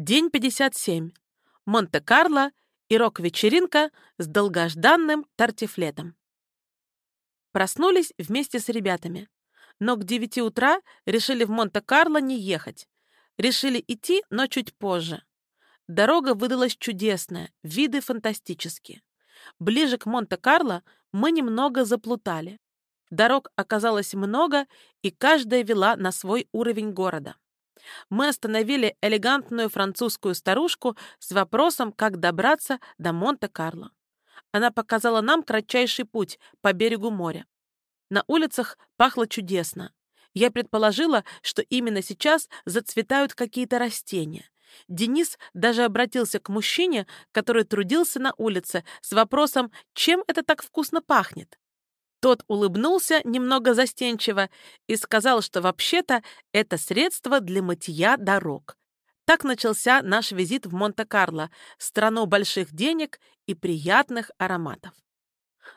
День 57. Монте-Карло и рок-вечеринка с долгожданным тартифлетом. Проснулись вместе с ребятами, но к 9 утра решили в Монте-Карло не ехать. Решили идти, но чуть позже. Дорога выдалась чудесная, виды фантастические. Ближе к Монте-Карло мы немного заплутали. Дорог оказалось много, и каждая вела на свой уровень города. Мы остановили элегантную французскую старушку с вопросом, как добраться до Монте-Карло. Она показала нам кратчайший путь по берегу моря. На улицах пахло чудесно. Я предположила, что именно сейчас зацветают какие-то растения. Денис даже обратился к мужчине, который трудился на улице, с вопросом, чем это так вкусно пахнет. Тот улыбнулся немного застенчиво и сказал, что вообще-то это средство для мытья дорог. Так начался наш визит в Монте-Карло, страну больших денег и приятных ароматов.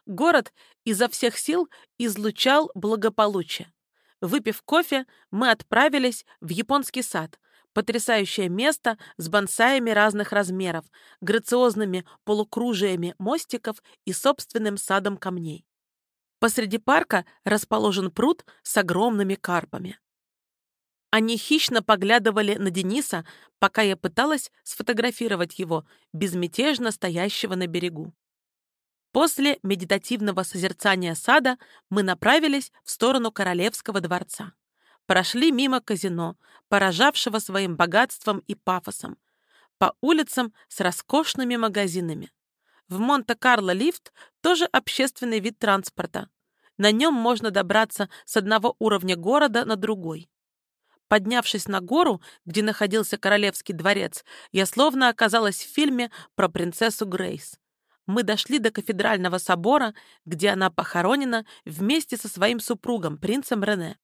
Город изо всех сил излучал благополучие. Выпив кофе, мы отправились в японский сад, потрясающее место с бонсаями разных размеров, грациозными полукружиями мостиков и собственным садом камней. Посреди парка расположен пруд с огромными карпами. Они хищно поглядывали на Дениса, пока я пыталась сфотографировать его, безмятежно стоящего на берегу. После медитативного созерцания сада мы направились в сторону Королевского дворца. Прошли мимо казино, поражавшего своим богатством и пафосом, по улицам с роскошными магазинами. В Монте-Карло лифт тоже общественный вид транспорта. На нем можно добраться с одного уровня города на другой. Поднявшись на гору, где находился королевский дворец, я словно оказалась в фильме про принцессу Грейс. Мы дошли до кафедрального собора, где она похоронена вместе со своим супругом, принцем Рене.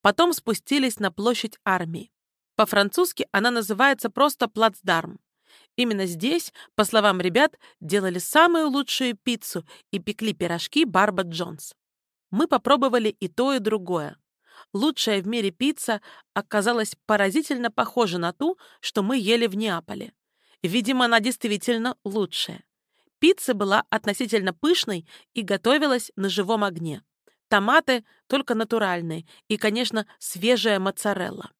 Потом спустились на площадь армии. По-французски она называется просто плацдарм. Именно здесь, по словам ребят, делали самую лучшую пиццу и пекли пирожки Барба Джонс. Мы попробовали и то, и другое. Лучшая в мире пицца оказалась поразительно похожа на ту, что мы ели в Неаполе. Видимо, она действительно лучшая. Пицца была относительно пышной и готовилась на живом огне. Томаты только натуральные и, конечно, свежая моцарелла.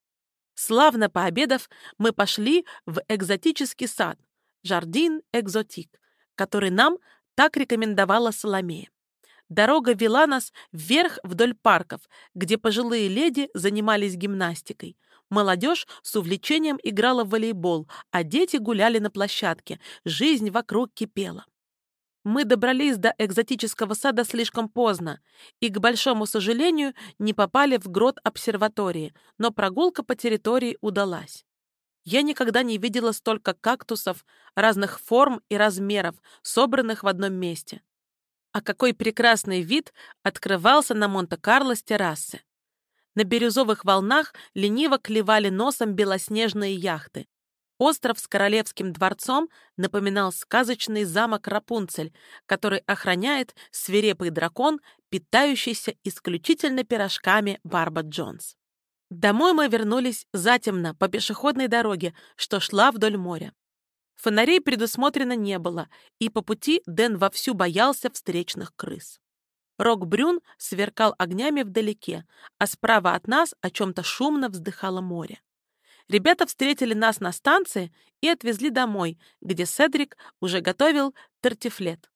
Славно пообедав, мы пошли в экзотический сад «Жардин Экзотик», который нам так рекомендовала Соломея. Дорога вела нас вверх вдоль парков, где пожилые леди занимались гимнастикой. Молодежь с увлечением играла в волейбол, а дети гуляли на площадке. Жизнь вокруг кипела. Мы добрались до экзотического сада слишком поздно и, к большому сожалению, не попали в грот обсерватории, но прогулка по территории удалась. Я никогда не видела столько кактусов разных форм и размеров, собранных в одном месте. А какой прекрасный вид открывался на Монте-Карло с террасы. На бирюзовых волнах лениво клевали носом белоснежные яхты. Остров с королевским дворцом напоминал сказочный замок Рапунцель, который охраняет свирепый дракон, питающийся исключительно пирожками Барба Джонс. Домой мы вернулись затемно по пешеходной дороге, что шла вдоль моря. Фонарей предусмотрено не было, и по пути Дэн вовсю боялся встречных крыс. Рок-брюн сверкал огнями вдалеке, а справа от нас о чем-то шумно вздыхало море. Ребята встретили нас на станции и отвезли домой, где Седрик уже готовил тортифлет.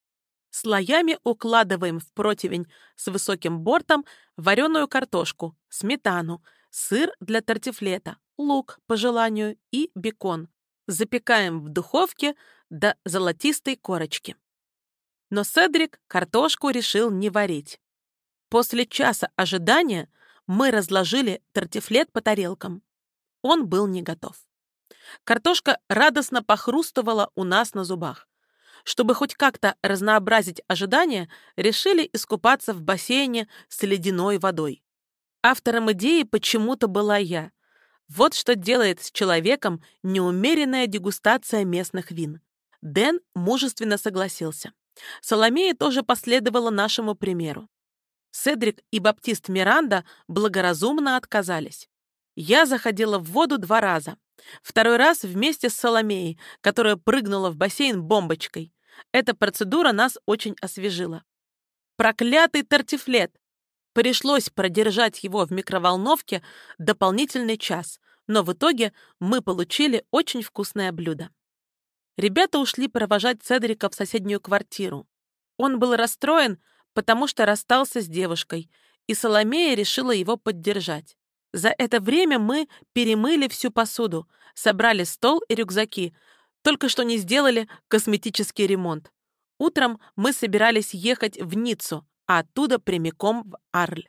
Слоями укладываем в противень с высоким бортом вареную картошку, сметану, сыр для тортифлета, лук по желанию и бекон. Запекаем в духовке до золотистой корочки. Но Седрик картошку решил не варить. После часа ожидания мы разложили тортифлет по тарелкам. Он был не готов. Картошка радостно похрустывала у нас на зубах. Чтобы хоть как-то разнообразить ожидания, решили искупаться в бассейне с ледяной водой. Автором идеи почему-то была я. Вот что делает с человеком неумеренная дегустация местных вин. Дэн мужественно согласился. Соломея тоже последовала нашему примеру. Седрик и Баптист Миранда благоразумно отказались. Я заходила в воду два раза, Второй раз вместе с Соломеей, которая прыгнула в бассейн бомбочкой. Эта процедура нас очень освежила. Проклятый тартифлет! Пришлось продержать его в микроволновке дополнительный час, но в итоге мы получили очень вкусное блюдо. Ребята ушли провожать Цедрика в соседнюю квартиру. Он был расстроен, потому что расстался с девушкой, и Соломея решила его поддержать. За это время мы перемыли всю посуду, собрали стол и рюкзаки, только что не сделали косметический ремонт. Утром мы собирались ехать в Ниццу, а оттуда прямиком в Арль.